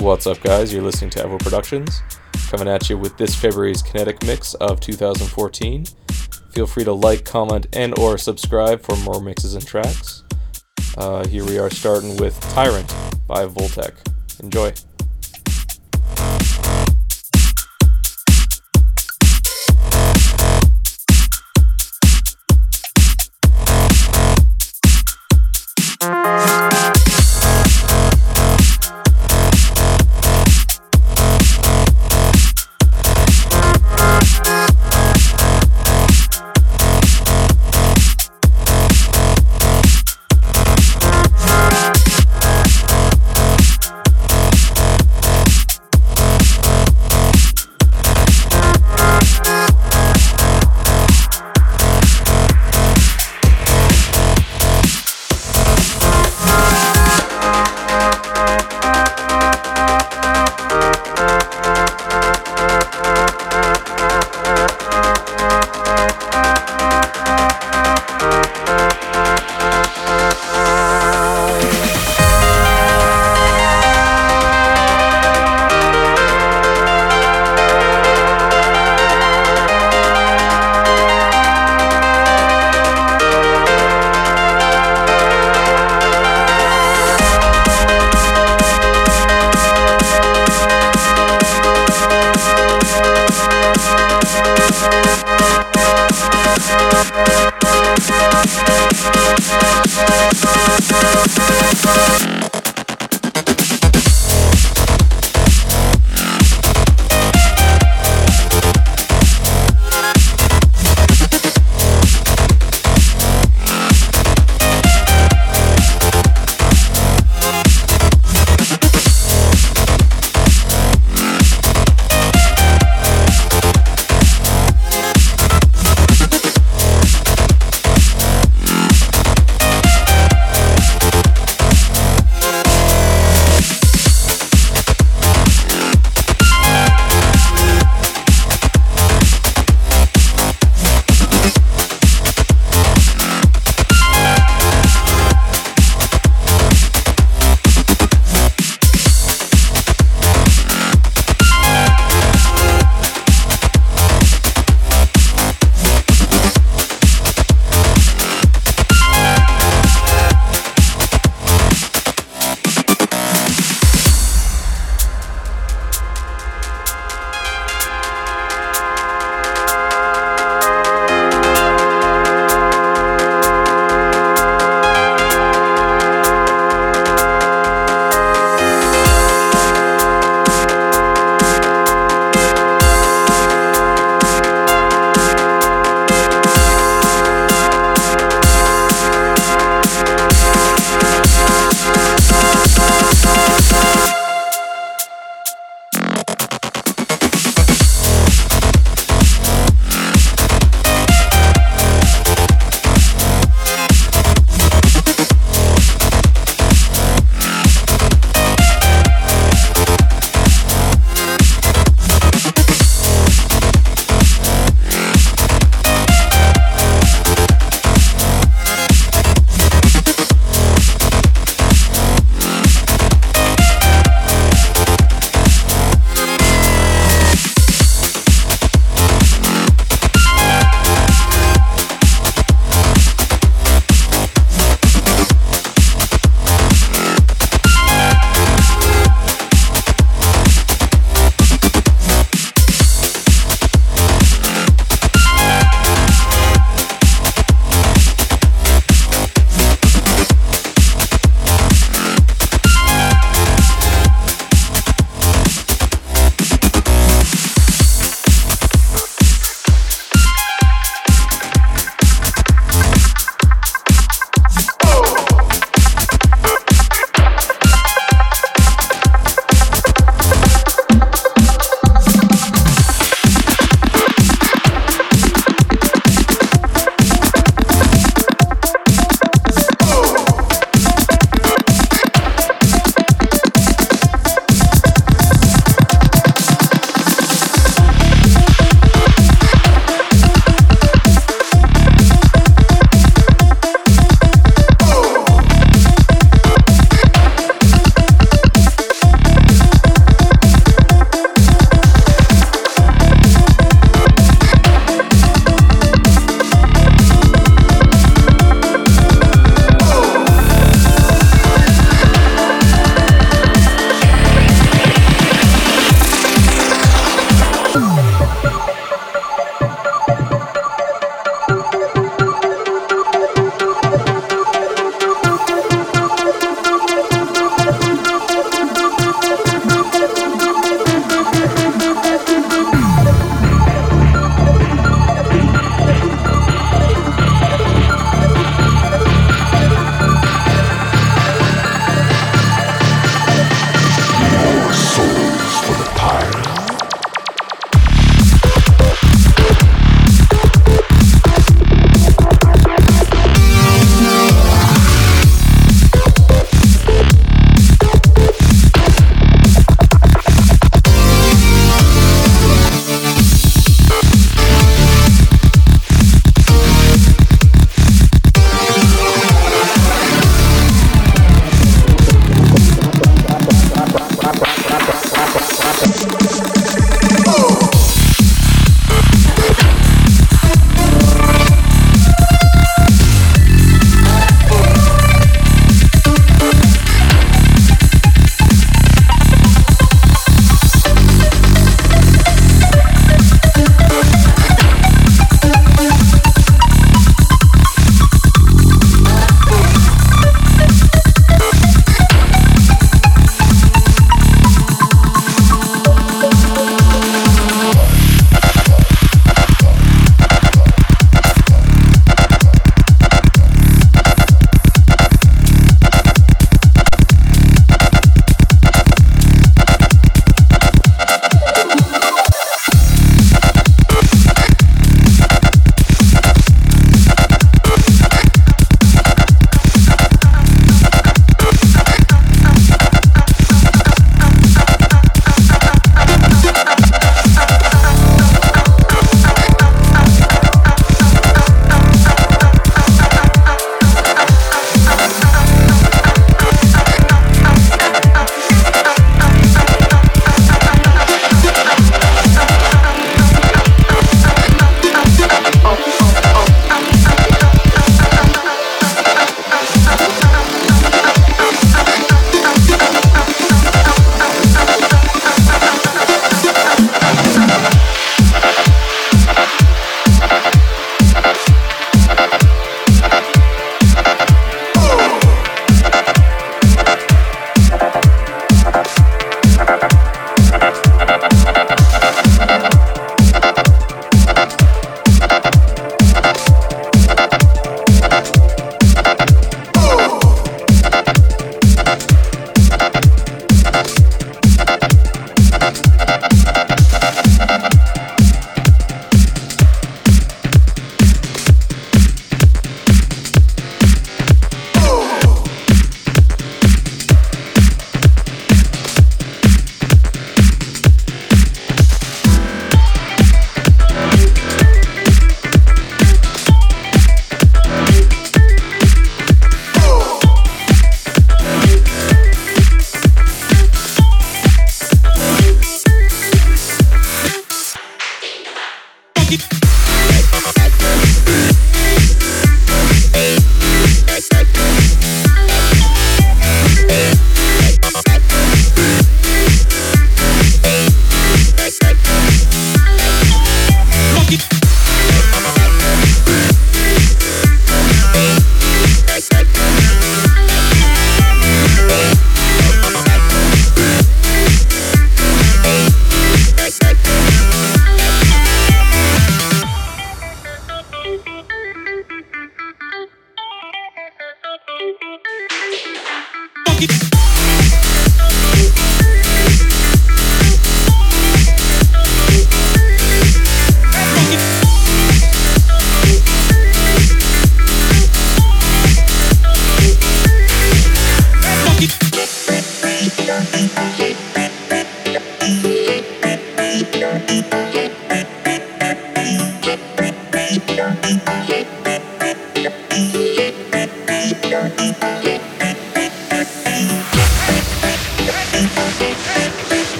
What's up, guys? You're listening to Evo Productions, coming at you with this February's Kinetic Mix of 2014. Feel free to like, comment, and or subscribe for more mixes and tracks. Uh, here we are starting with Tyrant by Voltec. Enjoy.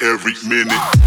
Every minute.